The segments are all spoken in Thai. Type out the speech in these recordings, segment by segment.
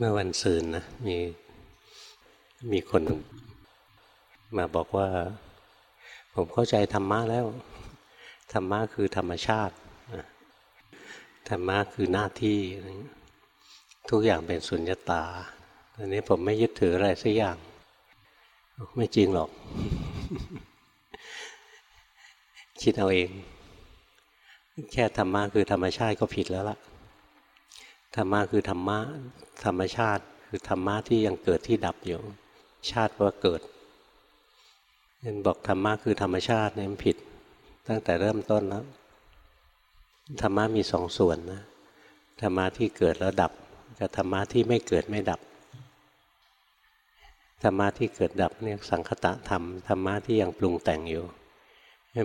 เมื่อวันซืนนะมีมีคนมาบอกว่า ผมเข้าใจธรรมะแล้ว ธรรมะคือธรรมชาติธรรมะคือหน้าที่ ทุกอย่างเป็นสุญญตาตอนนี้ผมไม่ยึดถืออะไรสักอย่าง ไม่จริงหรอก คิดเอาเอง แค่ธรรมะคือธรรมชาติก็ผิดแล้วล่ะ ธรรมะคือธรรมะธรรมชาติ คือธรรมะที่ยังเกิดที่ดับอยู่ ชาติว่าเกิดยันบอกธรรมะคือธรรมชาติเนี่ยมันผิด ตั้งแต่เริ่มต้นแล้วธรรมะมีสองส่วนนะธรรมะที่เกิดแล้วดับ กับธรรมะที่ไม่เกิดไม่ดับธรรมะที่เกิดดับเนี่ยสังคตะธรรมธรรมะที่ยังปรุงแต่งอยู่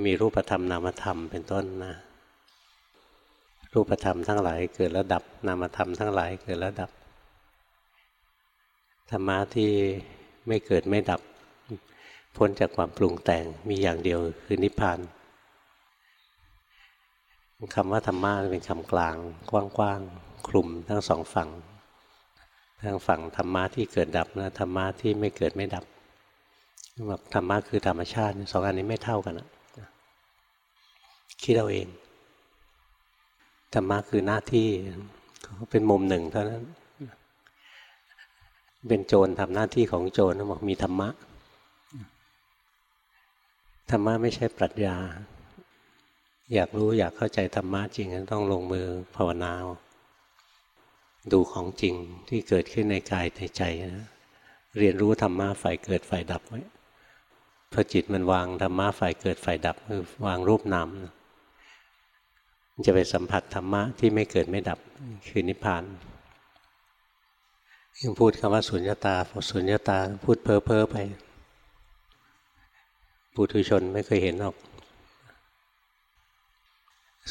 มีรูปธรรมนามธรรมเป็นต้นนะ รูปธรรมทั้งหลายเกิดแล้วดับนามธรรมทั้งหลายเกิดแล้วดับธรรมะที่ไม่เกิดไม่ดับ พ้นจากความปรุงแต่งมีอย่างเดียวคือนิพพานคำว่าธรรมะเป็นคำกลางกว้างๆคลุมทั้งสองฝั่งทั้งฝั่งธรรมะที่เกิดดับนะธรรมะที่ไม่เกิดไม่ดับบอกธรรมะคือธรรมชาติสองอันนี้ไม่เท่ากันนะคิดเอาเอง ธรรมะคือหน้าที่เป็นมุมหนึ่งเท่านั้น เป็นโจรทำหน้าที่ของโจรบอกมีธรรมะ ธรรมะไม่ใช่ปรัชญา อยากรู้อยากเข้าใจธรรมะจริงต้องลงมือภาวนาดูของจริงที่เกิดขึ้นในกายในใจนะเรียนรู้ธรรมะฝ่ายเกิดฝ่ายดับไว้พอจิตมันวางธรรมะฝ่ายเกิดฝ่ายดับคือวางรูปนามนะ จะไปสัมผัสธรรมะที่ไม่เกิดไม่ดับคือนิพพานยังพูดคำว่าสุญญตาสุญญตาพูดเพ้อเพ้อไปปุถุชนไม่เคยเห็นหรอก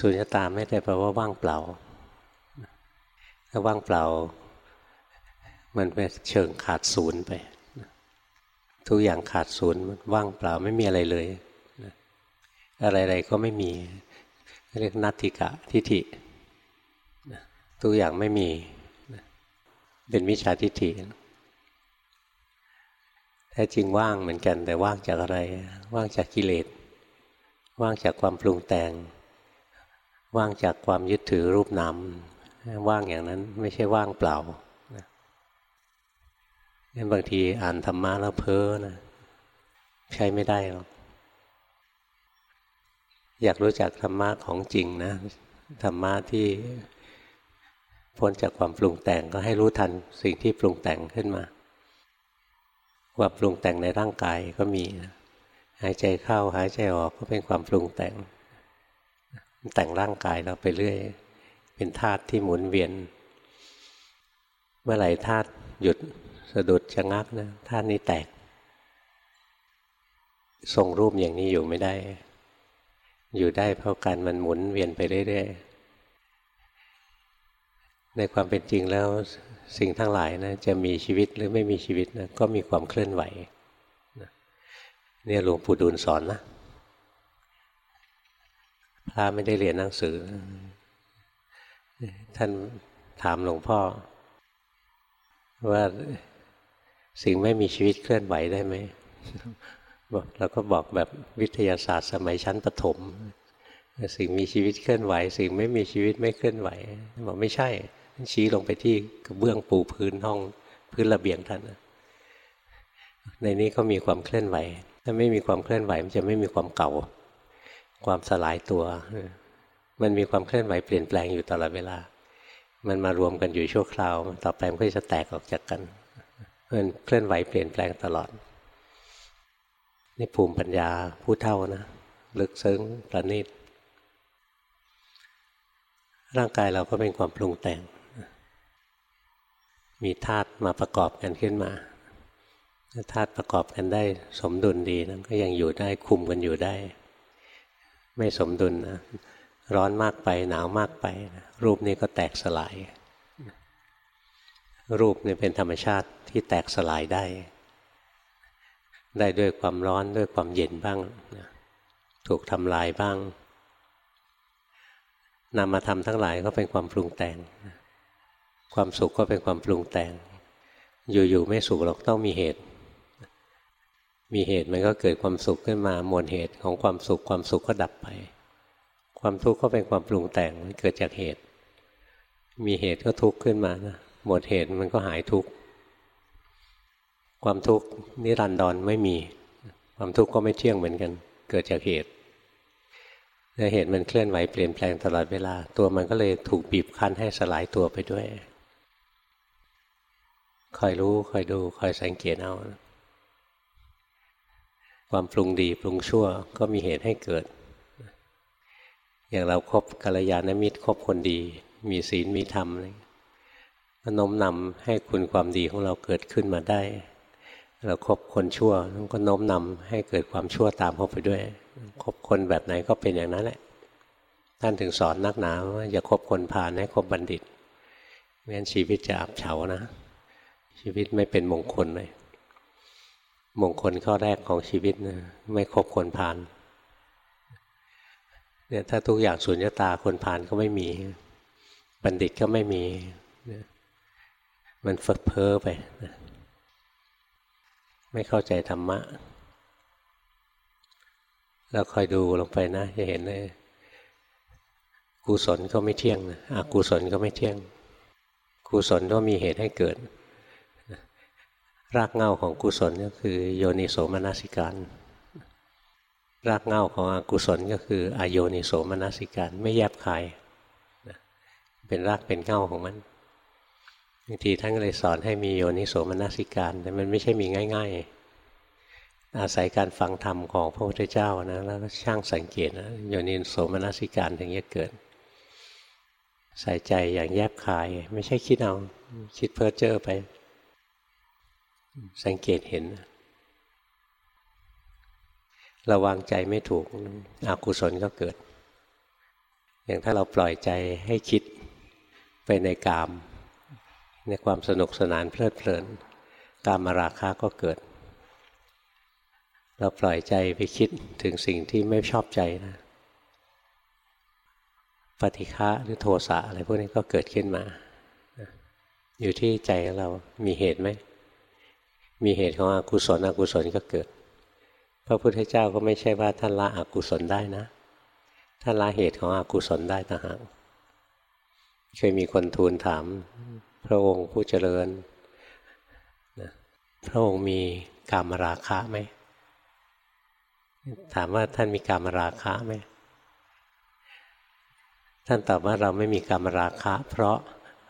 สุญญตาไม่ได้แปลว่าว่างเปล่า ถ้าว่างเปล่า มันเป็นเชิงขาดศูนย์ไป ทุกอย่างขาดศูนย์ว่างเปล่าไม่มีอะไรเลย อะไรๆก็ไม่มี เรียกนัตติกะทิฏฐิทุกอย่างไม่มีเป็นมิจฉาทิฏฐิแท้จริงว่างเหมือนกัน แต่ว่างจากอะไร ว่างจากกิเลส ว่างจากความปรุงแต่ง ว่างจากความยึดถือรูปนามว่างอย่างนั้นไม่ใช่ว่างเปล่างั้นบางทีอ่านธรรมะแล้วเพ้อนะใช้ไม่ได้หรอก อยากรู้จักธรรมะของจริงนะธรรมะที่พ้นจากความปรุงแต่งก็ให้รู้ทันสิ่งที่ปรุงแต่งขึ้นมาความปรุงแต่งในร่างกายก็มีหายใจเข้าหายใจออกก็เป็นความปรุงแต่ง แต่งร่างกายเราไปเรื่อย เป็นธาตุที่หมุนเวียน เมื่อไหร่ธาตุหยุดสะดุดชะงักนะธาตุนี้แตก ทรงรูปอย่างนี้อยู่ไม่ได้ อยู่ได้เพราะการมันหมุนเวียนไปเรื่อยๆ ในความเป็นจริงแล้วสิ่งทั้งหลายนะจะมีชีวิตหรือไม่มีชีวิตนะก็มีความเคลื่อนไหวเนี่ยหลวงปู่ดูลสอนนะพระไม่ได้เรียนหนังสือ ท่านถามหลวงพ่อ ว่าสิ่งไม่มีชีวิตเคลื่อนไหวได้ไหม เราก็บอกแบบวิทยาศาสตร์สมัยชั้นประถม สิ่งมีชีวิตเคลื่อนไหว สิ่งไม่มีชีวิตไม่เคลื่อนไหวบอกไม่ใช่ชี้ลงไปที่กระเบื้องปูพื้นห้องพื้นระเบียงท่านในนี้ก็มีความเคลื่อนไหว ถ้าไม่มีความเคลื่อนไหวมันจะไม่มีความเก่า ความสลายตัว มันมีความเคลื่อนไหวเปลี่ยนแปลงอยู่ตลอดเวลา มันมารวมกันอยู่ชั่วคราว ต่อไปมันก็จะแตกออกจากกันมันเคลื่อนไหวเปลี่ยนแปลงตลอด นี่ภูมิปัญญาผู้เท่านะ ลึกซึ้งประณีตร่างกายเราก็เป็นความปรุงแต่ง มีธาตุมาประกอบกันขึ้นมาถ้าธาตุประกอบกันได้สมดุลดีนั้นก็ยังอยู่ได้คุมกันอยู่ได้ ไม่สมดุลนะร้อนมากไปหนาวมากไปนะรูปนี้ก็แตกสลาย รูปนี่เป็นธรรมชาติที่แตกสลายได้ ได้ด้วยความร้อนด้วยความเย็นบ้างนะถูกทำลายบ้างนำมาทำทั้งหลายก็เป็นความปรุงแต่ง ความสุขก็เป็นความปรุงแต่ง อยู่ๆไม่สุขหรอกต้องมีเหตุ มีเหตุมันก็เกิดความสุขขึ้นมามวลเหตุของความสุขความสุขก็ดับไป ความทุกข์ก็เป็นความปรุงแต่งมันเกิดจากเหตุ มีเหตุก็ทุกข์ขึ้นมานะหมดเหตุมันก็หายทุกข์ ความทุกข์นิรันดรไม่มี ความทุกข์ก็ไม่เที่ยงเหมือนกัน เกิดจากเหตุและเหตุมันเคลื่อนไหวเปลี่ยนแปลงตลอดเวลา ตัวมันก็เลยถูกบีบคั้นให้สลายตัวไปด้วย คอยรู้คอยดูคอยสังเกตเอา ความปรุงดีปรุงชั่วก็มีเหตุให้เกิด อย่างเราครบกัลยาณมิตรคบคนดี มีศีลมีธรรมอะน้มนำให้คุณความดีของเราเกิดขึ้นมาได้ เราครบคนชั่วก็โน้มนำให้เกิดความชั่วตามเข้าไปด้วยคบคนแบบไหนก็เป็นอย่างนั้นแหละ ท่านถึงสอนนักหนาว่าอย่าคบคนพาลให้คบบัณฑิตไม่งั้นชีวิตจะอับเฉานะ ชีวิตไม่เป็นมงคลเลย มงคลข้อแรกของชีวิตนะไม่คบคนพาลเนี่ยถ้าทุกอย่างสุญญตาคนพาลก็ไม่มี บัณฑิตก็ไม่มี มันเฟิกเพ้อไปนะ ไม่เข้าใจธรรมะ แล้วคอยดูลงไปนะ จะเห็นเลยกุศลก็ไม่เที่ยงนะอกุศลก็ไม่เที่ยงกุศลก็มีเหตุให้เกิด รากเหง้าของกุศลก็คือ โยนิโสมนสิการ รากเหง้าของอกุศลก็คืออโยนิโสมนสิการ ไม่แยบคาย เป็นรากเป็นเง้าของมัน บางทีท่านก็เลยสอนให้มีโยนิโสมนสิการ แต่มันไม่ใช่มีง่าย ๆ อาศัยการฟังธรรมของพระพุทธเจ้านะแล้วช่างสังเกตนะโยนิโสมนสิการถึงจะเกิด ใส่ใจอย่างแยบคาย ไม่ใช่คิดเอาคิดเพ้อเจ้อไป สังเกตเห็น ระวังใจไม่ถูกอกุศลก็เกิด อย่างถ้าเราปล่อยใจให้คิดไปในกาม ในความสนุกสนานเพลิดเพลินกามาราคะก็เกิด เราปล่อยใจไปคิดถึงสิ่งที่ไม่ชอบใจนะปฏิฆะหรือโทสะอะไรพวกนี้ก็เกิดขึ้นมา อยู่ที่ใจเรามีเหตุไหม มีเหตุของอกุศลอกุศลก็เกิด พระพุทธเจ้าก็ไม่ใช่ว่าท่านละอกุศลได้นะ ท่านละเหตุของอกุศลได้ต่างหากเคยมีคนทูลถาม พระองค์ผู้เจริญนะพระองค์มีกามราคะไหมถามว่าท่านมีกามราคะไหมท่านตอบว่าเราไม่มีกามราคะ เพราะ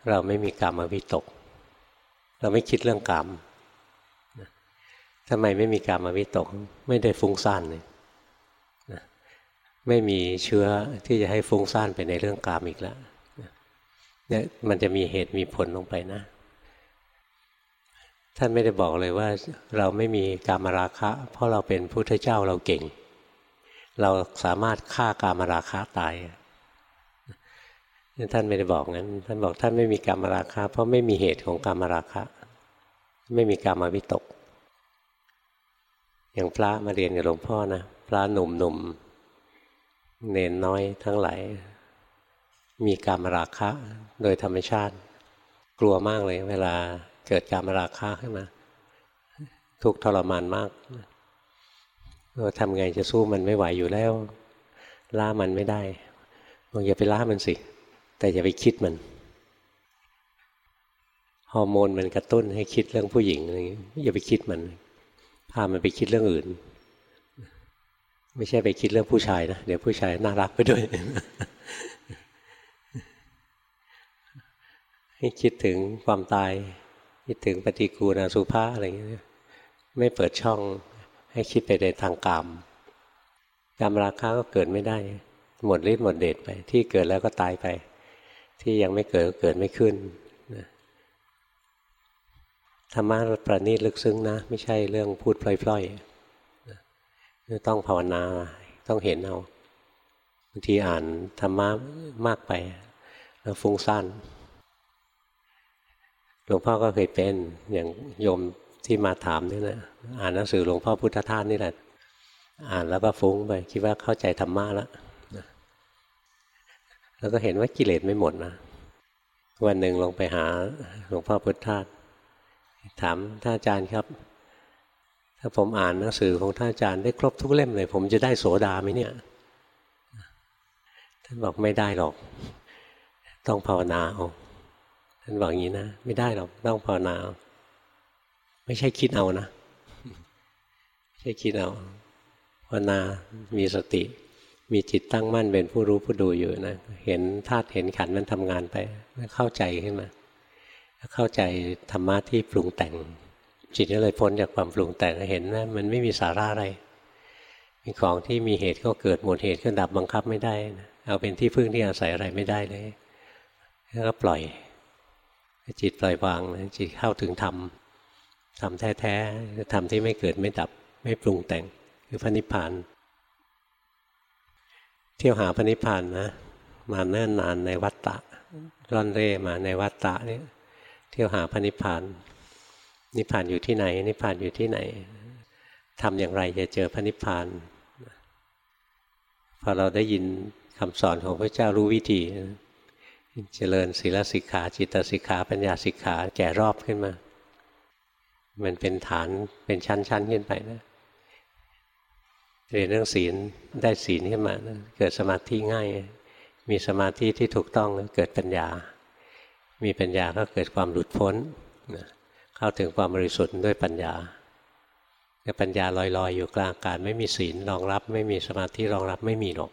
เราไม่มีกามวิตก เราไม่คิดเรื่องกามทำไมไม่มีกามวิตก ไม่ได้ฟุ้งซ่านเลยไม่มีเชื้อที่จะให้ฟุ้งซ่านไปในเรื่องกามอีกแล้ว เนี่ยมันจะมีเหตุมีผลลงไปนะ ท่านไม่ได้บอกเลยว่า เราไม่มีกามราคะ เพราะเราเป็นพุทธเจ้าเราเก่ง เราสามารถฆ่ากามราคะตายท่านไม่ได้บอกงั้นท่านบอกท่านไม่มีกามราคะ เพราะไม่มีเหตุของกามราคะ ไม่มีกามวิตก อย่างพระมาเรียนกับหลวงพ่อนะพระหนุ่มหนุ่มเนนน้อยทั้งหลาย มีการมราคะ โดยธรรมชาติ กลัวมากเลย เวลาเกิดการมราคะขึ้นมาทุกทรมานมากเราทำไงจะสู้มันไม่ไหวอยู่แล้ว ล่ามันไม่ได้ลองอย่าไปล่ามันสิ แต่อย่าไปคิดมันฮอร์โมนมันกระตุ้นให้คิดเรื่องผู้หญิงอะไรอย่าอย่าไปคิดมัน พามันไปคิดเรื่องอื่น ไม่ใช่ไปคิดเรื่องผู้ชายนะ เดี๋ยวผู้ชายน่ารักไปด้วย ให้คิดถึงความตาย คิดถึงปฏิกูลอสุภะอะไรอย่างเงี้ยไม่เปิดช่องให้คิดไปในทางกรรมกรรมราคาก็เกิดไม่ได้ หมดฤทธิ์หมดเดชไป ที่เกิดแล้วก็ตายไป ที่ยังไม่เกิดก็เกิดไม่ขึ้นธรรมะประณีตลึกซึ้งนะ ไม่ใช่เรื่องพูดพล่อยๆต้องภาวนาต้องเห็นเอาบางทีอ่านธรรมะมากไป แล้วฟุ้งซ่าน หลวงพ่อก็เคยเป็นอย่างโยมที่มาถามนี่นะอ่านหนังสือหลวงพ่อพุทธทาสนี่แหละ อ่านแล้วก็ฟุ้งไปคิดว่าเข้าใจธรรมะแล้วแล้วก็เห็นว่ากิเลสไม่หมดนะวันหนึ่งลงไปหาหลวงพ่อพุทธทาสถามท่านอาจารย์ครับ ถ้าผมอ่านหนังสือของท่านอาจารย์ได้ครบทุกเล่มเลย ผมจะได้โสดาไหมเนี่ยท่านบอกไม่ได้หรอก ต้องภาวนาเอา ท่านบอกอย่างนี้นะ ไม่ได้หรอกต้องภาวนา ไม่ใช่คิดเอานะไม่ใช่คิดเอาภาวนามีสติ มีจิตตั้งมั่นเป็นผู้รู้ผู้ดูอยู่นะ เห็นธาตุเห็นขันมันทำงานไปเข้าใจขึ้นมาเข้าใจธรรมะที่ปรุงแต่ง จิตก็เลยพ้นจากความปรุงแต่งเห็นว่ามันไม่มีสาระอะไรมีของที่มีเหตุก็เกิดหมดเหตุก็ดับบังคับไม่ได้นะเอาเป็นที่พึ่งที่อาศัยอะไรไม่ได้เลยแล้วก็ปล่อย จิตปล่อยวางจิตเข้าถึงธรรมธรรมแท้ๆธรรมที่ไม่เกิดไม่ดับไม่ปรุงแต่งคือพระนิพพาน เที่ยวหาพระนิพพานนะมาเนิ่นนานในวัฏฏะร่อนเร่มาในวัฏฏะนี่เที่ยวหาพระนิพพาน นิพพานอยู่ที่ไหน นิพพานอยู่ที่ไหนทำอย่างไรจะเจอพระนิพพานพอเราได้ยินคำสอนของพระเจ้ารู้วิธี เจริญศีลสิกขาจิตสิกขาปัญญาสิกขาแก่รอบขึ้นมา มันเป็นฐานเป็นชั้นๆขึ้นไปนะเรียนเรื่องศีลได้ศีลขึ้นมานะเกิดสมาธิง่าย มีสมาธิที่ถูกต้องเกิดปัญญา มีปัญญาก็เกิดความหลุดพ้นเข้าถึงความบริสุทธิ์ด้วยปัญญาแต่ปัญญาลอยๆ อยู่กลางอากาศไม่มีศีลรองรับ ไม่มีสมาธิรองรับไม่มีหรอก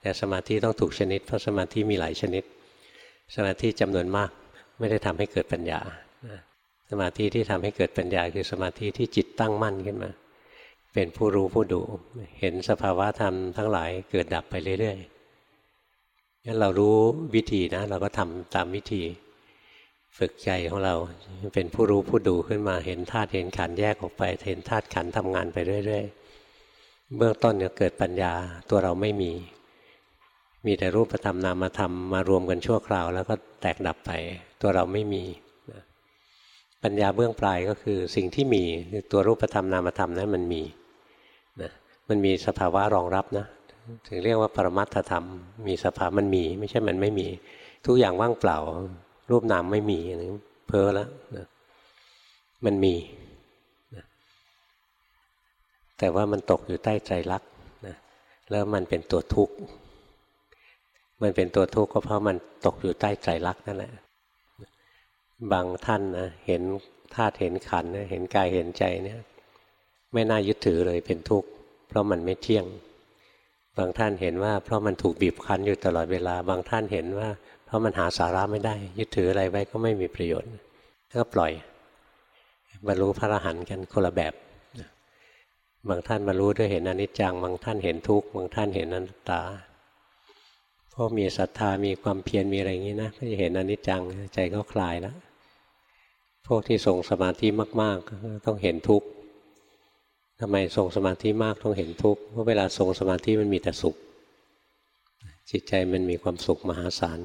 แต่สมาธิต้องถูกชนิดเพราะสมาธิมีหลายชนิด สมาธิจำนวนมากไม่ได้ทำให้เกิดปัญญา สมาธิที่ทำให้เกิดปัญญา คือสมาธิที่จิตตั้งมั่นขึ้นมา เป็นผู้รู้ผู้ดูเห็นสภาวะธรรมทั้งหลายเกิดดับไปเรื่อยๆงั้นเรารู้วิธีนะ เราก็ทำตามวิธี ฝึกใจของเราเป็นผู้รู้ผู้ดูขึ้นมาเห็นธาตุเห็นขันแยกออกไป เห็นธาตุขันทำงานไปเรื่อย ๆ เบื้องต้นเนี่ยเกิดปัญญาตัวเราไม่มี มีแต่รูปธรรมนามธรรมมารวมกันชั่วคราว แล้วก็แตกดับไป ตัวเราไม่มีปัญญาเบื้องปลายก็คือสิ่งที่มีตัวรูปธรรมนามธรรมนั้นมันมีนะมันมีสภาวะรองรับนะถึงเรียกว่าปรมัตถธรรม มีสภาพมันมี ไม่ใช่มันไม่มี ทุกอย่างว่างเปล่า รูปนามไม่มีนึเพ้อแล้วนะมันมีนะแต่ว่ามันตกอยู่ใต้ใจรักนะแล้วมันเป็นตัวทุกข์ มันเป็นตัวทุกข์ก็เพราะมันตกอยู่ใต้ใจรักนั่นแหละ บางท่านนะเห็นธาตุเห็นขันเห็นกายเห็นใจเนี่ยไม่น่ายึดถือเลยเป็นทุกข์เพราะมันไม่เที่ยง บางท่านเห็นว่า เพราะมันถูกบีบคั้นอยู่ตลอดเวลา บางท่านเห็นว่า เพราะมันหาสาระไม่ได้ ยึดถืออะไรไว้ก็ไม่มีประโยชน์ก็ปล่อยบรรลุพระอรหันต์กันคนละแบบ บางท่านบรรลุด้วยเห็นอนิจจัง บางท่านเห็นทุกข์ บางท่านเห็นอนัตตา พวกมีศรัทธามีความเพียรมีอะไรอย่างนี้นะก็จะเห็นอนิจจังใจก็คลายแล้วพวกที่ทรงสมาธิมากๆต้องเห็นทุกข์ทำไมทรงสมาธิมากต้องเห็นทุกข์เพราะเวลาทรงสมาธิมันมีแต่สุข จิตใจมันมีความสุขมหาศาล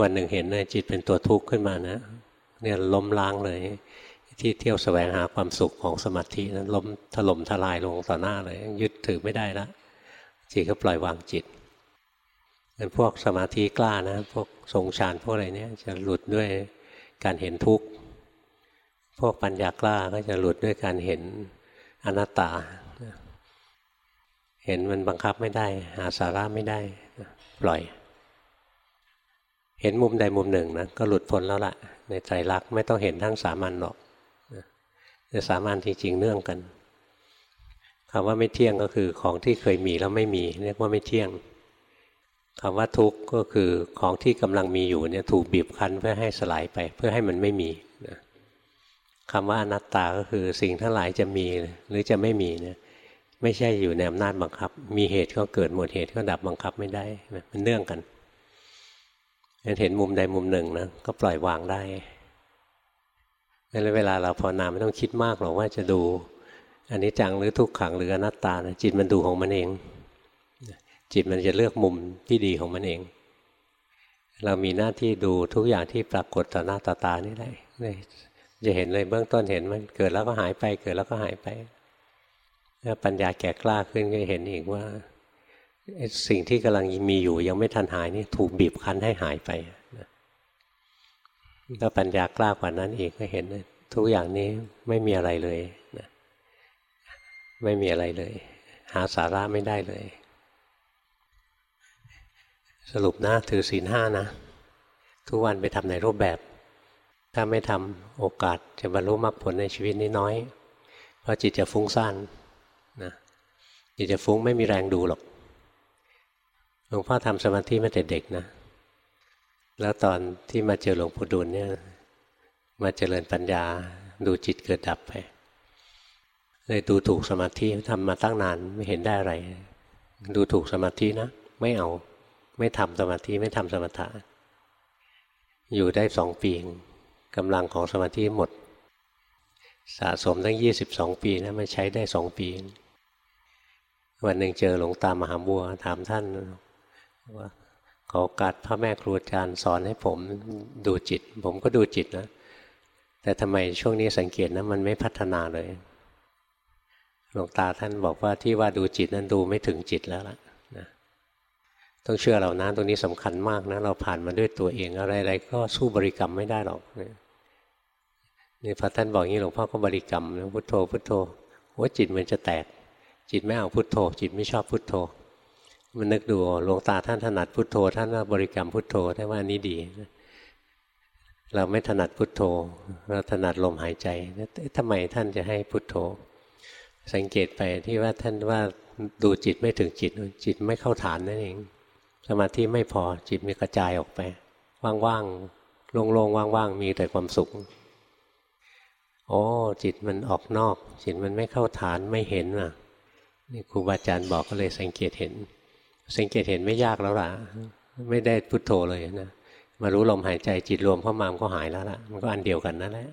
วันหนึ่งเห็นนะจิตเป็นตัวทุกข์ขึ้นมานะเนี่ยล้มล้างเลย ที่เที่ยวสแสวงหาความสุขของสมาธินะั้นล้มถล่มทลายลงต่อหน้าเลย ยึดถือไม่ได้แล้วจิตก็ปล่อยวางจิต พวกสมาธิกล้านะ พวกทรงฌานพวกอะไรเนี้ยจะหลุดด้วยการเห็นทุกข์ พวกปัญญากล้าก็จะหลุดด้วยการเห็นอนัตตา เห็นมันบังคับไม่ได้ หาสาระไม่ได้ปล่อย เห็นมุมใดมุมหนึ่งนะก็หลุดพ้นแล้วล่ะ ในใจรักไม่ต้องเห็นทั้งสามัญหรอกแต่สามัญจริง ๆ เนื่องกันคำว่าไม่เที่ยงก็คือของที่เคยมีแล้วไม่มี เรียกว่าไม่เที่ยง คำว่าทุกข์ก็คือของที่กำลังมีอยู่เนี่ยถูกบีบคั้นเพื่อให้สลายไป เพื่อให้มันไม่มีนะคำว่าอนัตตาก็คือสิ่งทั้งหลายจะมีหรือจะไม่มีเนี่ยไม่ใช่อยู่ในอำนาจบังคับ มีเหตุก็เกิดหมดเหตุก็ดับบังคับไม่ได้มันเนื่องกันเห็นมุมใดมุมหนึ่งนะก็ปล่อยวางได้แล้วเวลาเราภาวนาไม่ต้องคิดมากหรอกว่าจะดูอันนี้จังหรือทุกขังหรืออนัตตานะจิตมันดูของมันเอง จิตมันจะเลือกมุมที่ดีของมันเอง เรามีหน้าที่ดูทุกอย่างที่ปรากฏต่อหน้าต่อตานี่แหละจะเห็นเลยเบื้องต้นเห็นมันเกิดแล้วก็หายไป เกิดแล้วก็หายไปถ้าปัญญาแก่กล้าขึ้นก็เห็นอีกว่าสิ่งที่กำลังมีอยู่ยังไม่ทันหายนี่ถูกบีบคั้นให้หายไปถ้าปัญญากล้ากว่านั้นอีกก็เห็นทุกอย่างนี้ไม่มีอะไรเลยนะไม่มีอะไรเลย หาสาระไม่ได้เลย สรุปนะถือศีลห้านะ ทุกวันไปทำในรูปแบบ ถ้าไม่ทำโอกาสจะบรรลุมรรคผลในชีวิตนี้น้อย เพราะจิตจะฟุ้งซ่านนะจิตจะฟุ้งไม่มีแรงดูหรอกหลวงพ่อทำสมาธิมาแต่เด็กนะ แล้วตอนที่มาเจอหลวงปู่ดูลเนี่ยมาเจริญปัญญาดูจิตเกิดดับไปเลยดูถูกสมาธิทำมาตั้งนานไม่เห็นได้อะไร ดูถูกสมาธินะ ไม่เอา ไม่ทำสมาธิไม่ทำสมถะ อยู่ได้สองปีกำลังของสมาธิหมด สะสมตั้งยี่สิบสองปีนะมันใช้ได้สองปี วันหนึ่งเจอหลวงตามหาบัวถามท่านว่าขอการพระแม่ครูอาจารย์สอนให้ผมดูจิต ผมก็ดูจิตนะ แต่ทำไมช่วงนี้สังเกตนะมันไม่พัฒนาเลยหลวงตาท่านบอกว่าที่ว่าดูจิตนั้นดูไม่ถึงจิตแล้วล่ะนะ ต้องเชื่อเรานะตรงนี้สำคัญมากนะ เราผ่านมาด้วยตัวเองอะไรๆก็สู้บริกรรมไม่ได้หรอกนี่พอท่านบอกงี้หลวงพ่อก็บริกรรมนะพุทโธพุทโธว่าจิตมันจะแตก จิตไม่เอาพุทโธ จิตไม่ชอบพุทโธ มันนึกดูหลวงตาท่านถนัดพุทโธ ท่านว่าบริกรรมพุทโธได้ว่านี้ดี เราไม่ถนัดพุทโธ เราถนัดลมหายใจทำไมท่านจะให้พุทโธ สังเกตไปที่ว่าท่านว่าดูจิตไม่ถึงจิตจิตไม่เข้าฐานนั่นเอง สมาธิไม่พอจิตมีกระจายออกไป ว่างๆโล่งๆว่างๆมีแต่ความสุขโอ้จิตมันออกนอก จิตมันไม่เข้าฐานไม่เห็นอะนี่ครูบาอาจารย์บอกก็เลยสังเกตเห็น สังเกตเห็นไม่ยากแล้วล่ะ ไม่ได้พุโทโธเลยนะมารู้ลมหายใจจิตรวมเข้ามามันก็หายแล้วล่ะ มันก็อันเดียวกันนั่นแหละ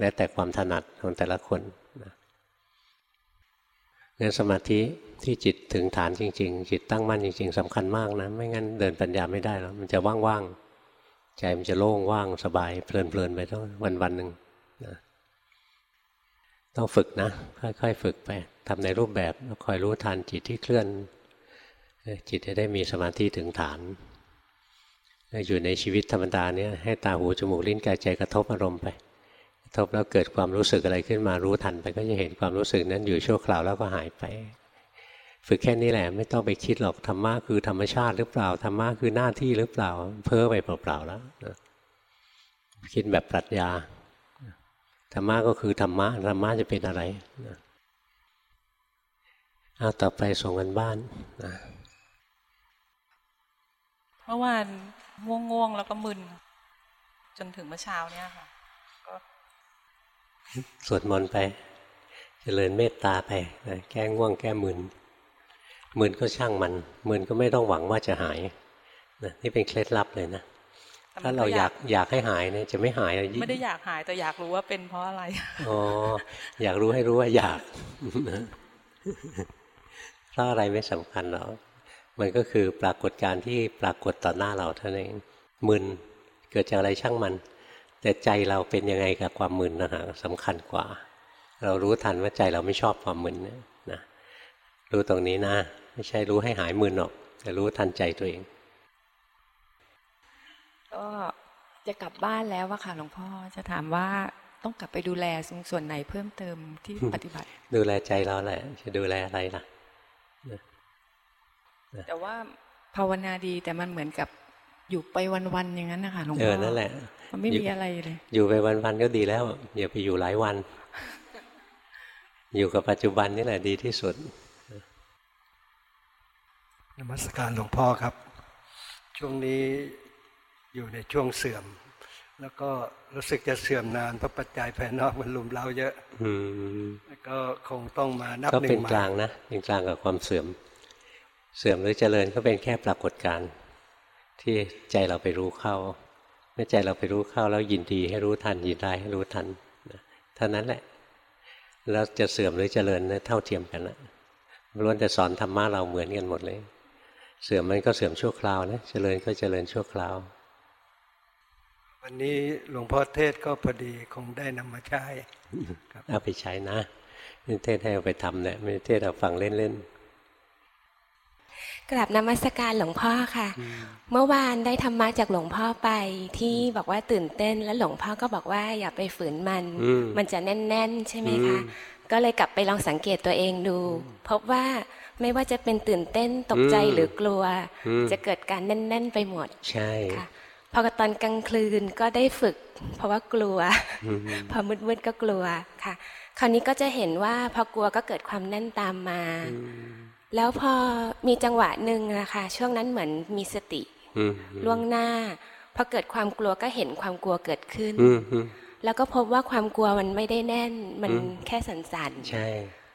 แล้วแต่ความถนัดของแต่ละคนนะ งั้นสมาธิที่จิตถึงฐานจริง ๆ จิตตั้งมั่นจริง ๆสำคัญมากนะ ไม่งั้นเดินปัญญาไม่ได้แล้วมันจะว่างๆ ใจมันจะโล่งว่างสบาย เพลินๆไปทั้งวันๆหนึ่งนะต้องฝึกนะ ค่อยๆ ฝึกไปทำในรูปแบบแล้วคอยรู้ทันจิตที่เคลื่อน จิตจะได้มีสมาธิถึงฐาน อยู่ในชีวิตธรรมดาเนี่ยให้ตาหูจมูกลิ้นกายใจกระทบอารมณ์ไป ทบแล้วเกิดความรู้สึกอะไรขึ้นมารู้ทันไปก็จะเห็นความรู้สึกนั้นอยู่ชั่วคราวแล้วก็หายไป ฝึกแค่นี้แหละไม่ต้องไปคิดหรอกธรรมะคือธรรมชาติหรือเปล่าธรรมะคือหน้าที่หรือเปล่า เพ้อไปเปล่าๆแล้วคิดแบบปรัชญาธรรมะก็คือธรรมะธรรมะจะเป็นอะไรเอาต่อไปส่งกันบ้านนะเมื่อวานง่วงง่วงแล้วก็มึนจนถึงเมื่อเช้าเนี่ยค่ะ สวดมนต์ไปจเจริญเมตตาไปนะแก้ง่วงแก้มึนมึนก็ช่างมันมึนก็ไม่ต้องหวังว่าจะหายนะนี่เป็นเคล็ดลับเลยนะถ้าเราอยากอยากให้หายเนี่ยจะไม่หายไม่ได้อยากหายแต่อยากรู้ว่าเป็นเพราะอะไรอ๋ออยากรู้ให้รู้ว่าอยากเพราะอะไรไม่สำคัญหรอกมันก็คือปรากฏการที่ปรากฏต่อหน้าเราเท่านั้นเองมึนเกิดจากอะไรช่างมัน แต่ใจเราเป็นยังไงกับความมึนนะฮะสำคัญกว่า เรารู้ทันว่าใจเราไม่ชอบความมึนนะรู้ตรงนี้นะ ไม่ใช่รู้ให้หายมึนหรอก แต่รู้ทันใจตัวเอง ก็จะกลับบ้านแล้วว่าค่ะหลวงพ่อจะถามว่าต้องกลับไปดูแลส่วนไหนเพิ่มเติมที่ปฏิบัติ ดูแลใจเราแหละ จะดูแลอะไรล่ะแต่ว่าภาวนาดีแต่มันเหมือนกับ อยู่ไปวันๆอย่างนั้นนะคะหลวงพ่อเออนั่นแหละ มันไม่มีอะไรเลย อยู่ไปวันๆก็ดีแล้วอย่าไปอยู่หลายวัน อยู่กับปัจจุบันนี่แหละดีที่สุดนมัสการหลวงพ่อครับ ช่วงนี้อยู่ในช่วงเสื่อม แล้วก็รู้สึกจะเสื่อมนานเพราะปัจจัยภายนอกมันลุมเล้าเยอะ อืแล้วก็คงต้องมานับหนึ่งก็เป็นกลางนะเป็นกลางกับความเสื่อม เสื่อมหรือเจริญก็เป็นแค่ปรากฏการณ์ ที่ใจเราไปรู้เข้า เมื่อใจเราไปรู้เข้าแล้วยินดีให้รู้ทันยินได้ให้รู้ทันเท่านั้นแหละแล้วจะเสื่อมหรือเจริญเท่าเทียมกันนะล้วนจะสอนธรรมะเราเหมือนกันหมดเลย เสื่อมมันก็เสื่อมชั่วคราวนะเจริญก็เจริญชั่วคราว วันนี้หลวงพ่อเทศก็พอดีคงได้นำมาใช้เอาไปใช้นะไม่เทศให้เอาไปทำเนี่ยไม่เทศเอาฟังเล่นๆ กราบนมัสการหลวงพ่อค่ะ เมื่อวานได้ธรรมะจากหลวงพ่อไปที่บอกว่าตื่นเต้น แล้วหลวงพ่อก็บอกว่าอย่าไปฝืนมันอืมมันจะแน่น ๆ ใช่ไหมคะอืมก็เลยกลับไปลองสังเกตตัวเองดู พบว่าไม่ว่าจะเป็นตื่นเต้นตกใจอืมหรือกลัวอืมจะเกิดการแน่น ๆ ไปหมด ใช่ค่ะพอตอนกลางคืนก็ได้ฝึก เพราะว่ากลัวอืมพอมืดๆก็กลัวค่ะ คราวนี้ก็จะเห็นว่าพอกลัวก็เกิดความแน่นตามมาแล้วพอมีจังหวะหนึ่งนะคะช่วงนั้นเหมือนมีสติอืมล่วงหน้าพอเกิดความกลัวก็เห็นความกลัวเกิดขึ้นอืมอืมแล้วก็พบว่าความกลัวมันไม่ได้แน่น มันอืมแค่สั่นๆใช่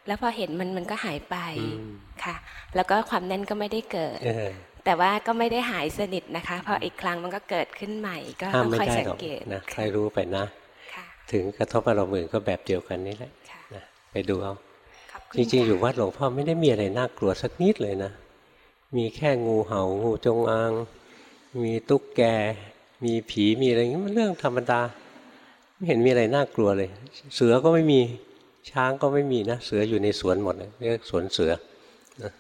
แล้วพอเห็นมันมันก็หายไปอืมค่ะ แล้วก็ความแน่นก็ไม่ได้เกิดเออแต่ว่าก็ไม่ได้หายสนิทนะคะพออีกครั้งมันก็เกิดขึ้นใหม่ ก็ห้ามต้องไม่คอยได้สัหงรอกเกตนะใครรู้ไปนะค่ะถึงกระทบอารมณ์อื่นก็แบบเดียวกันนี่แหละค่ะนะไปดูเอาขอบคุณ จริงๆ อยู่ค่ะวัดหลวงพ่อไม่ได้มีอะไรน่ากลัวสักนิดเลยนะ มีแค่งูเห่างูจงอาง มีตุ๊กแก มีผีมีอะไรอย่างนี้มันเรื่องธรรมดา ไม่เห็นมีอะไรน่ากลัวเลย เสือก็ไม่มีช้างก็ไม่มีนะ เสืออยู่ในสวนหมดเลยเรียกสวนเสือนะ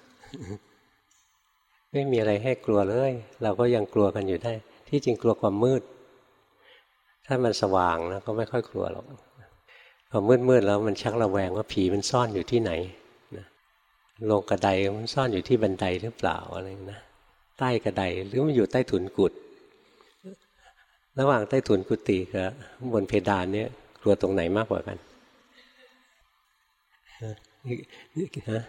ไม่มีอะไรให้กลัวเลย เราก็ยังกลัวกันอยู่ได้ ที่จริงกลัวความมืด ถ้ามันสว่างนะก็ไม่ค่อยกลัวหรอก พอมืดๆแล้วมันชักระแวงว่าผีมันซ่อนอยู่ที่ไหนนะลงกระไดมันซ่อนอยู่ที่บันไดหรือเปล่าอะไรนะใต้กระไดหรือมันอยู่ใต้ถุนกุฏระหว่างใต้ถุนกุฏิกับบนเพดานเนี่ยกลัวตรงไหนมากกว่ากันฮะ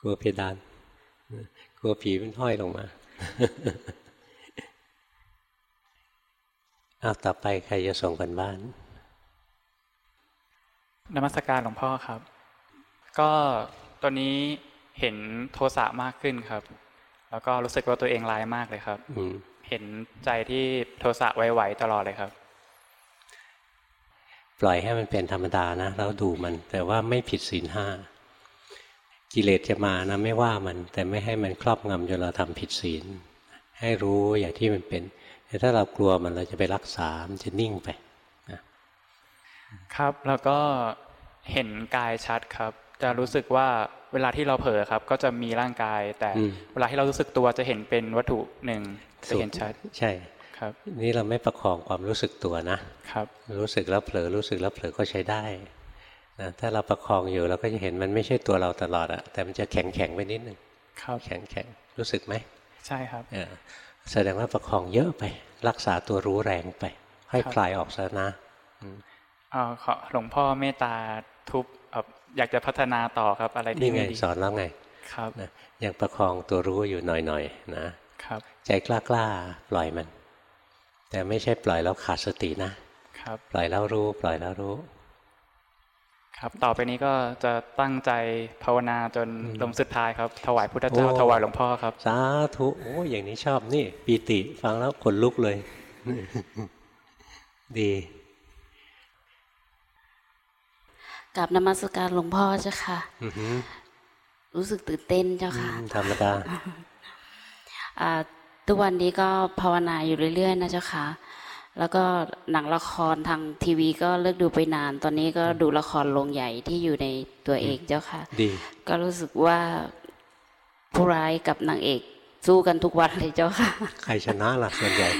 กลัวเพดานกลัวผีมันห้อยลงมาเอาต่อไปใครจะส่งกันบ้าน นมัสการหลวงพ่อครับ ก็ตอนนี้เห็นโทสะมากขึ้นครับ แล้วก็รู้สึกว่าตัวเองร้ายมากเลยครับอืมเห็นใจที่โทสะไหวๆตลอดเลยครับ ปล่อยให้มันเป็นธรรมดานะแล้วดูมัน แต่ว่าไม่ผิดศีลห้ากิเลสจะมานะไม่ว่ามัน แต่ไม่ให้มันครอบงำจนเราทำผิดศีล ให้รู้อย่างที่มันเป็นแต่ถ้าเรากลัวมันเราจะไปรักษามันจะนิ่งไป ครับแล้วก็เห็นกายชัดครับ จะรู้สึกว่าเวลาที่เราเผลอครับ ก็จะมีร่างกาย แต่อืมเวลาที่เรารู้สึกตัวจะเห็นเป็นวัตถุหนึ่งจะเห็นชัดใช่ครับ นี่เราไม่ประคองความรู้สึกตัวนะครับ รู้สึกแล้วเผลอรู้สึกแล้วเผลอก็ใช้ได้นะถ้าเราประคองอยู่เราก็จะเห็นมันไม่ใช่ตัวเราตลอดอะแต่มันจะแข็งแข็งๆไปนิดนึงครับแข็งแข็งๆรู้สึกไหมใช่ครับเออแสดงว่าประคองเยอะไป รักษาตัวรู้แรงไปค่อยครับคลายออกซะนะเอ่อ ขอหลวงพ่อเมตตาทุบเอ่ออยากจะพัฒนาต่อครับ อะไรที่นี่ไงไม่ดีสอนแล้วไงครับนะยังประคองตัวรู้อยู่หน่อยๆนะครับ ใจกล้าๆปล่อยมัน แต่ไม่ใช่ปล่อยแล้วขาดสตินะครับ ปล่อยแล้วรู้ ปล่อยแล้วรู้ ครับ ต่อไปนี้ก็จะตั้งใจภาวนาจนลมสุดท้ายครับ ถวายพุทธเจ้าโอ้ถวายหลวงพ่อครับ สาธุโอ้อย่างนี้ชอบนี่ปีติฟังแล้วขนลุกเลย ดี กับนมัสการหลวงพ่อเจ้าค่ะอือหือรู้สึกตื่นเต้นเจ้าอืค่ะมธรรมดาอ่าทุกวันนี้ก็ภาวนาอยู่เรื่อยๆนะเจ้าค่ะ แล้วก็หนังละครทางทีวีก็เลิกดูไปนาน ตอนนี้ก็ดูละครโรงใหญ่ที่อยู่ในตัวเองเจ้าค่ะ ดี ก็รู้สึกว่าผู้ร้ายกับนางเอกสู้กันทุกวันเลยเจ้าค่ะ ใครชนะล่ะส่วนใหญ่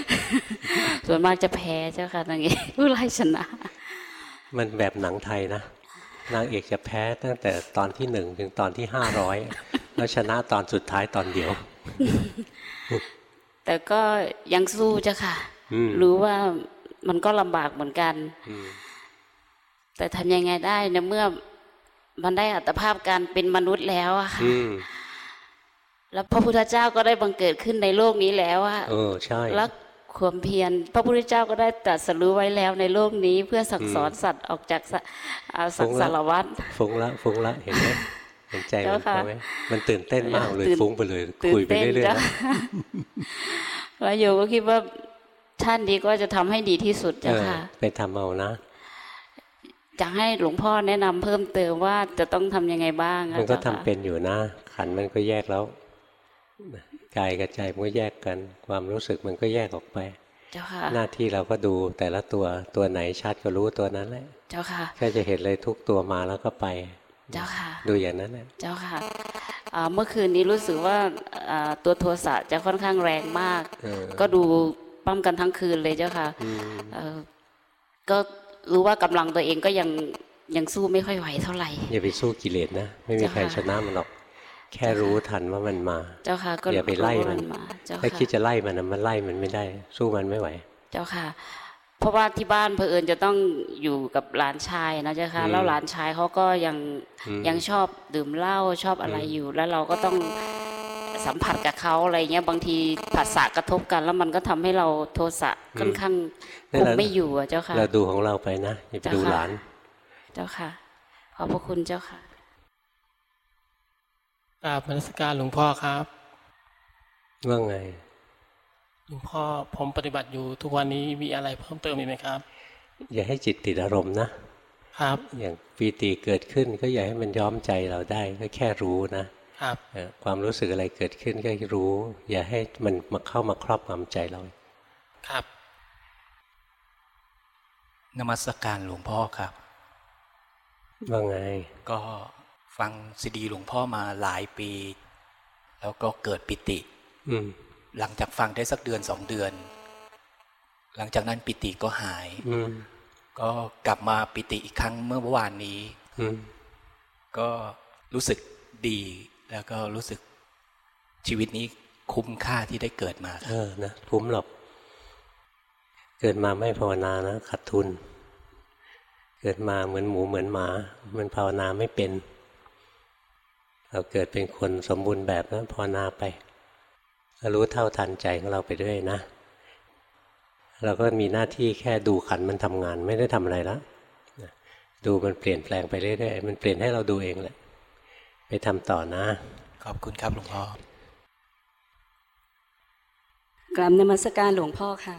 ส่วนมากจะแพ้เจ้าค่ะนางเอกผู้ร้ายชนะ มันแบบหนังไทยนะ นางเอกจะแพ้ตั้งแต่ตอนที่หนึ่งถึงตอนที่ห้าร้อยแล้วชนะตอนสุดท้ายตอนเดียว แต่ก็ยังสู้เจ้าค่ะอืมรู้ว่ามันก็ลำบากเหมือนกันอืมแต่ทำยังไงได้ในเมื่อมันได้อัตภาพการเป็นมนุษย์แล้วอะค่ะอืมแล้วพระพุทธเจ้าก็ได้บังเกิดขึ้นในโลกนี้แล้วอะเออใช่แล้ว ความเพียรพระพุทธเจ้าก็ได้ตรัสรู้ไว้แล้วในโลกนี้เพื่อสั่งสอนสัตว์ออกจากสะอ่าสังสารวัฏฟุ้งละฟุ้งละเห็นไหมเห็นใจมันเจ้าค่ะไหมมันตื่นเต้นมากเลยตื่นฟุ้งไปเลยตื่นคุยไปเต้นเรื่อยจ้ะๆนะแล้วโยก็คิดว่าท่านนี้ก็จะทำให้ดีที่สุดเอเจ้าอค่ะไปทำเอานะจะให้หลวงพ่อแนะนำเพิ่มเติมว่าจะต้องทำยังไงบ้างอะมันก็ทำจ้าค่ะเป็นอยู่นะ ขันธ์มันก็แยกแล้ว กายกับใจมันก็แยกกัน ความรู้สึกมันก็แยกออกไป เจ้าค่ะ หน้าที่เราก็ดูแต่ละตัวตัวไหนชัดก็รู้ตัวนั้นแหละ เจ้าค่ะแค่จะเห็นเลยทุกตัวมาแล้วก็ไป เจ้าค่ะ ดูอย่างนั้นแหละ เจ้าค่ะอ่าเมื่อคืนนี้รู้สึกว่าอ่าตัวโทสะจะค่อนข้างแรงมากเออก็ดูปั้มกันทั้งคืนเลยเจ้าค่ะอืมเอ่อก็รู้ว่ากำลังตัวเองก็ยังยังสู้ไม่ค่อยไหวเท่าไหร่ อย่าไปสู้กิเลสนะ ไม่มีใครเจ้าชค่ะนะมันหรอก แค่รู้ทันว่ามันมา เจ้าค่ะ ก็อย่าไปไล่มันรู้ว่ามาเจ้าถ้าค่ะคิดจะไล่มันนะมันไล่มันไม่ได้ สู้มันไม่ไหว เจ้าค่ะ เพราะว่าที่บ้านเพอเอิญจะต้องอยู่กับหลานชายนะเจ้าค่ะอืมแล้วหลานชายเขาก็ยังอืมยังชอบดื่มเหล้าชอบอะไรอืมอยู่ แล้วเราก็ต้องสัมผัสกับเขาอะไรเงี้ยบางทีผัสสะกระทบกัน แล้วมันก็ทำให้เราโทสะค่อนข้างนั่คุนมแหละไม่อยู่อะเจ้าค่ะ เราดูของเราไปนะอย่าไปเจ้าดูค่ะหลาน เจ้าค่ะ ขอบพระคุณเจ้าค่ะ กราบมนสการหลวงพ่อครับว่าไงหลวงพ่อผมปฏิบัติอยู่ทุกวันนี้มีอะไรเพิ่มเติมอีกไหมครับ อย่าให้จิตติดอารมณ์นะครับ อย่างปีติเกิดขึ้นก็อย่าให้มันย้อมใจเราได้ก็แค่รู้นะครับเอ่อความรู้สึกอะไรเกิดขึ้นก็รู้ อย่าให้มันมาเข้ามาครอบงำใจเราครับ นมัสการหลวงพ่อครับว่าไงก็ ฟังซีดีหลวงพ่อมาหลายปี แล้วก็เกิดปิติ อืมหลังจากฟังได้สักเดือนสองเดือน หลังจากนั้นปิติก็หาย อืมก็กลับมาปิติอีกครั้งเมื่อวานนี้ อืมก็รู้สึกดี แล้วก็รู้สึกชีวิตนี้คุ้มค่าที่ได้เกิดมาคเอรับอนะคุ้มหรอก เกิดมาไม่ภาวนานะขาดทุน เกิดมาเหมือนหมูเหมือนหมา มันภาวนาไม่เป็น เราเกิดเป็นคนสมบูรณ์แบบนะภาวนาไปรู้เท่าทันใจของเราไปด้วยนะ เราก็มีหน้าที่แค่ดูขันมันทำงานไม่ได้ทำอะไรแล้วนะดูมันเปลี่ยนแปลงไปเรื่อยๆมันเปลี่ยนให้เราดูเองแหละไปทำต่อนะ ขอบคุณครับหลวงพ่อกราบนมัสการหลวงพ่อค่ะ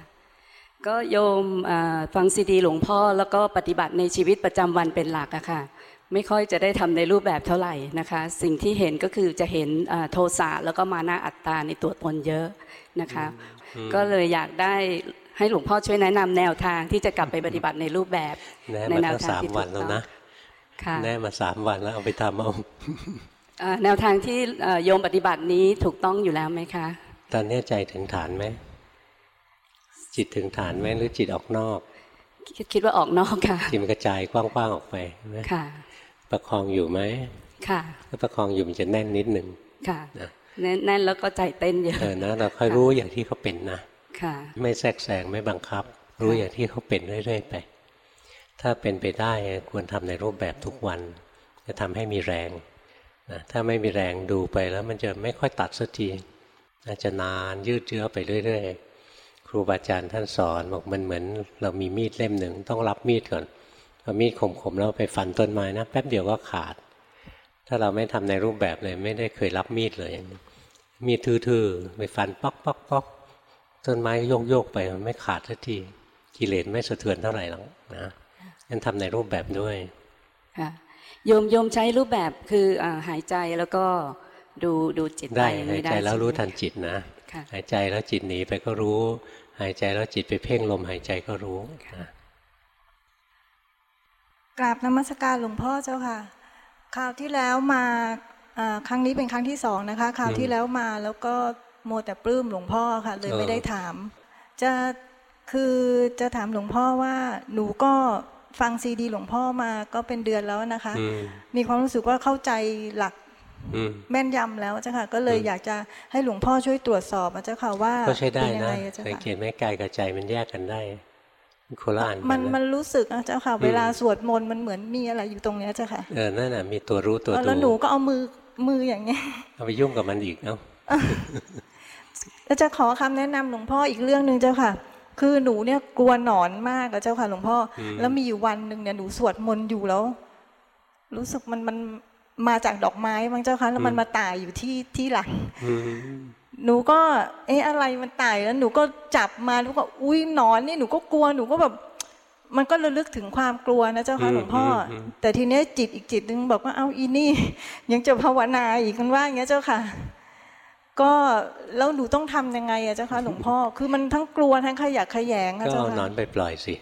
ก็โยมอ่าฟังซีดีหลวงพ่อแล้วก็ปฏิบัติในชีวิตประจำวันเป็นหลักอะค่ะ ไม่ค่อยจะได้ทำในรูปแบบเท่าไหร่นะคะ สิ่งที่เห็นก็คือจะเห็นอ่าโทสะแล้วก็มานะอัตตาในตัวตนเยอะนะคะ ก็เลยอยากได้ให้หลวงพ่อช่วยแนะนำแนวทางที่จะกลับไปปฏิบัติในรูปแบบแน่ในมาแนวตั้งทางสามที่วันถูกแล้วต้องนะค่ะแน่มาสามวันแล้วเอาไปทำเอาอ่าแนวทางที่เอ่อโยมปฏิบัตินี้ถูกต้องอยู่แล้วไหมคะ ตอนนี้ใจถึงฐานไหมจิตถึงฐานไหมหรือจิตออกนอก คิดคิดว่าออกนอกค่ะจิตมันกระจายกว้างๆออกไปใช่ไหมค่ะ ประคองอยู่ไหมค่ะถ้าประคองอยู่มันจะแน่นนิดหนึ่งค่ะนะแน่นแน่นแล้วก็ใจเต้นเยอะเออนะเราค่อยรู้อย่างที่เขาเป็นนะค่ะ ไม่แทรกแซงไม่บังคับ รู้อย่างที่เขาเป็นเรื่อยๆไป ถ้าเป็นไปได้ควรทำในรูปแบบทุกวัน จะทำให้มีแรงนะถ้าไม่มีแรงดูไปแล้วมันจะไม่ค่อยตัดสักทีอาจจะนานยืดเยื้อไปเรื่อยๆ ครูบาอาจารย์ท่านสอนบอกมันเหมือนเรามีมีดเล่มหนึ่งต้องรับมีดก่อน พอมีดคมๆแล้วไปฟันต้นไม้นะแป๊บเดียวก็ขาด ถ้าเราไม่ทำในรูปแบบเลย ไม่ได้เคยรับมีดเลย มีดทื่อๆไปฟันป๊อกป๊อกป๊อกต้นไม้โยกโยกๆไปมันไม่ขาดสักทีกิเลสไม่สะเทือนเท่าไหร่หรอกนะงั้นทำในรูปแบบด้วยค่ะโยมโยมใช้รูปแบบคืออ่าหายใจแล้วก็ดูดูจิตได้ปหายม่ใจแล้วรู้ใช่ไหมทันจิตนะค่ะหายใจแล้วจิตหนีไปก็รู้ หายใจแล้วจิตไปเพ่งลมหายใจก็รู้นะ กราบนมัสการหลวงพ่อเจ้าค่ะ คราวที่แล้วมาอ่าครั้งนี้เป็นครั้งที่สองนะคะ คราวที่แล้วมาแล้วก็โมวแต่ปลื้มหลวงพ่อค่ะ เลยไม่ได้ถาม จะคือจะถามหลวงพ่อว่าหนูก็ฟังซีดี หลวงพ่อมาก็เป็นเดือนแล้วนะคะอืมมีความรู้สึกว่าเข้าใจหลักอืมแม่นยำแล้วเจ้าค่ะ ก็เลยอืมอยากจะให้หลวงพ่อช่วยตรวจสอบนะเจ้าค่ะว่าก็ใช้ได้เป็นยังนะไงอะเจ้าสังค่ะเกตไหมกายกับใจมันแยกกันได้ โคนละอันกัมันนะมันรู้สึกนะเจ้าค่ะอืมเวลาสวดมนต์มันเหมือนมีอะไรอยู่ตรงเนี้ยเจ้าค่ะเออนั่นน่ะมีตัวรู้ตัวเออดูแล้วหนูก็เอามือมืออย่างเงี้ยเอาไปยุ่งกับมันอีกเอ้าแล้วจะขอคำแนะนำหลวงพ่ออีกเรื่องหนึ่งเจ้าค่ะ คือหนูเนี่ยกลัวหนอนมากอะเจ้าค่ะหลวงพ่ออแล้วมีอยู่วันหนึ่งเนี่ยหนูสวดมนต์อยู่แล้ว รู้สึกมันมันมาจากดอกไม้บางเจ้าค่ะแล้วมันมาตายอยู่ที่ที่หลังอืม หนูก็ เอ๊ะอะไรมันตายแล้วหนูก็จับมาแล้วก็อุ้ยหนอนนี่หนูก็กลัวหนูก็แบบ มันก็ระลึกถึงความกลัวนะเจ้าค่ะหลวงพ่ออแต่ทีเนี้ยจิตอีกจิตหนึ่งบอกว่าเอ้าอีนี่ ยังจะภาวนาอีกมันว่าอย่างเงี้ยเจ้าค่ะ ก็แล้วหนูต้องทำยังไงอะเจ้าค่ะหลวงพ่อ คือมันทั้งกลัวทั้งขยะแขยงอะก็เจ้าเอาหนอค่ะนไปปล่อยสิ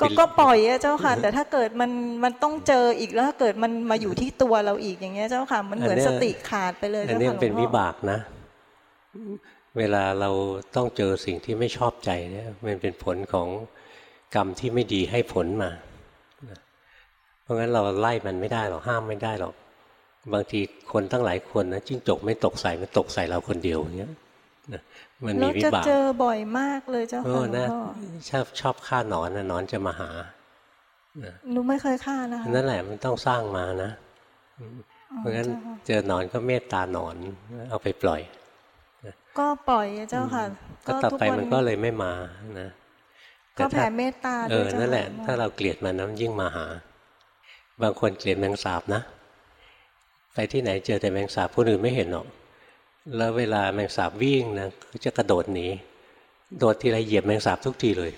ก็ก็ปล่อยอะเจ้าค่ะ แต่ถ้าเกิดมันมันต้องเจออีกแล้วถ้าเกิดมันมาอยู่ที่ตัวเราอีกอย่างเงี้ยเจ้าค่ะ มันเหมือนสติขาดไปเลยอันเจ้านี้ค่ะหลมัวนงเป็นพ่วิอบากนะ เวลาเราต้องเจอสิ่งที่ไม่ชอบใจเนี่ยมันเป็นผลของกรรมที่ไม่ดีให้ผลมา เพราะงั้นเราไล่มันไม่ได้หรอกห้ามไม่ได้หรอก บางทีคนตั้งหลายคนนะจิ้งจกไม่ตกใส่มันตกใส่เราคนเดียวอย่างเงี้ยนะมันมีเราวิจะบากเจอบ่อยมากเลยเจ้าโอ้ค่ะหลวงนะพ่อชอบชอบฆ่าหนอนนะหนอนจะมาหาหนูไม่เคยฆ่านะคะนั่นแหละมันต้องสร้างมานะ เพราะงั้นเจอหนอนก็เมตตาหนอนเอาไปปล่อย ก็ปล่อยอะเจ้าค่ะ ก็ต่อไปทุวัมันก็เลยไม่มานะก็แผ่ถ้าเมตตาเอด้วยอเจ้านั่นแหละค่ถ้าเราเกลียดมันนะมันยิ่งมาหา บางคนเกลียดแมงสาบนะ ไปที่ไหนเจอแต่แมงสาบคนอื่นไม่เห็นหรอก แล้วเวลาแมงสาบวิ่งนะก็จะกระโดดหนี โดดทีไรเหยียบแมงสาบทุกทีเลย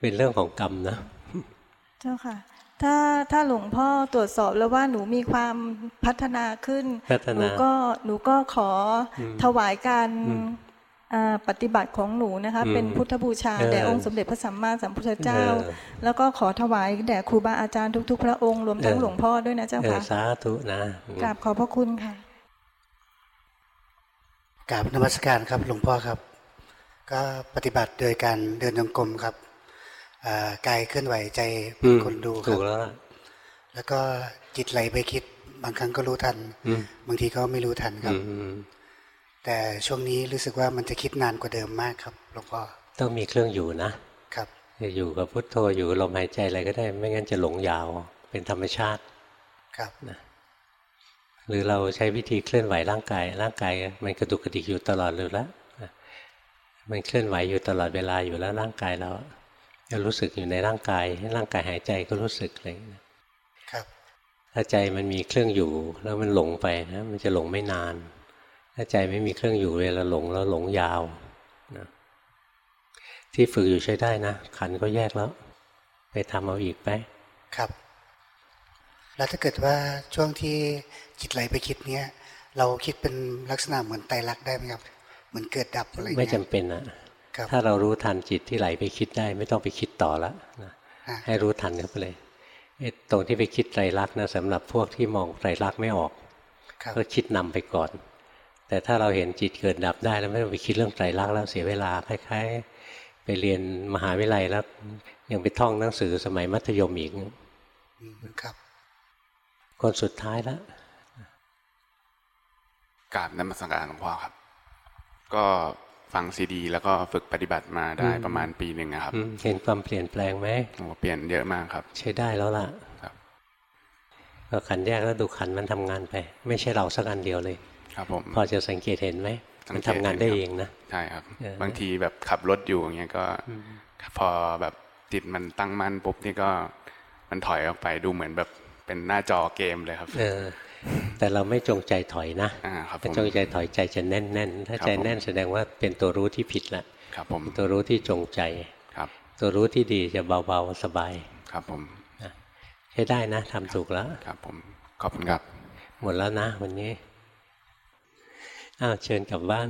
เป็นเรื่องของกรรมนะ เจ้าค่ะ ถ้าถ้าหลวงพ่อตรวจสอบแล้วว่าหนูมีความพัฒนาขึ้นพัฒนาหนูก็หนูก็ขออมถวายการอืมอ่าปฏิบัติของหนูนะคะอืมเป็นพุทธบูชาเออแด่องค์สมเด็จพระสัมมาสัมพุทธเจ้าเออแล้วก็ขอถวายแด่ครูบาอาจารย์ทุก ๆ พระองค์รวมทั้งเออหลวงพ่อด้วยนะเจ้าเออค่ะสาธุนะกราบขอบพระคุณค่ะกราบนมัสการครับหลวงพ่อครับ ก็ปฏิบัติโดยการเดินจงกรมครับอ่า กายเคลื่อนไหวใจเป็นคนดูคถูรับกแล้วล่ะแล้วก็จิตไหลไปคิด บางครั้งก็รู้ทันอืมบางทีก็ไม่รู้ทันครับอืมแต่ช่วงนี้รู้สึกว่ามันจะคิดนานกว่าเดิมมากครับหลวงพ่อต้องมีเครื่องอยู่นะครับจะอยู่กับพุทโธอยู่กับลมหายใจอะไรก็ได้ ไม่งั้นจะหลงยาวเป็นธรรมชาติครับนะหรือเราใช้วิธีเคลื่อนไหวร่างกาย ร่างกายมันกระดุกกระดิกอยู่ตลอดเลยแล้วนะมันเคลื่อนไหวอยู่ตลอดเวลาอยู่แล้วร่างกายเรา จะรู้สึกอยู่ในร่างกายร่างกายหายใจก็รู้สึกอะไรอย่างเงี้ยครับ ถ้าใจมันมีเครื่องอยู่แล้วมันหลงไปนะมันจะหลงไม่นาน ถ้าใจไม่มีเครื่องอยู่เวลาหลงแล้วหลงยาวนะที่ฝึกอยู่ใช้ได้นะ ขันก็แยกแล้ว ไปทำเอาอีกไปครับ แล้วถ้าเกิดว่าช่วงที่จิตไหลไปคิดเนี้ยเราคิดเป็นลักษณะเหมือนไตรลักษณ์ได้ไหมครับ เหมือนเกิดดับอะไรอย่างไม่เงี้ยจำเป็นอะครับ ถ้าเรารู้ทันจิตที่ไหลไปคิดได้ไม่ต้องไปคิดต่อละนะอ่าให้รู้ทันเข้าไปเลยไอ้ตรงที่ไปคิดไตรลักษณ์นะสำหรับพวกที่มองไตรลักษณ์ไม่ออกครับก็คิดนำไปก่อน แต่ถ้าเราเห็นจิตเกิดดับได้แล้วไม่ต้องไปคิดเรื่องไตรลักษณ์แล้วเสียเวลาคล้ายๆ ไปเรียนมหาวิทยาลัยแล้ว ยังไปท่องหนังสือสมัยมัธยมอีกอืมครับ คนสุดท้ายแล้วกราบนมัสการหลวงพ่อครับ ก็ ฟังซีดี แล้วก็ฝึกปฏิบัติมาได้อืมประมาณปีหนึ่งอะครับอืมเห็นความเปลี่ยนแปลงไหมโอ้เปลี่ยนเยอะมากครับ ใช้ได้แล้วล่ะครับก็ขันแยกแล้วดูขันมันทำงานไป ไม่ใช่เราสักอันเดียวเลย ครับผมพอจะสังเกตเห็นไหมมันทำงานได้เองนะใช่ครับเออบางทีแบบขับรถอยู่อย่างเงี้ยก็ พอแบบจิตมันตั้งมั่นปุ๊บนี่ก็มันถอยออกไปดูเหมือนแบบเป็นหน้าจอเกมเลยครับเออ แต่เราไม่จงใจถอยนะอ่าครับถ้าผมจงใจถอยใจจะแน่นแน่นๆถ้าครับใจแน่นแสดงว่าเป็นตัวรู้ที่ผิดละครับผมตัวรู้ที่จงใจครับตัวรู้ที่ดีจะเบาๆสบาย ครับผมนะใช้ได้นะทำถูกแล้วครับผมขอบคุณครับ หมดแล้วนะ วันนี้อ้าวเชิญกลับบ้าน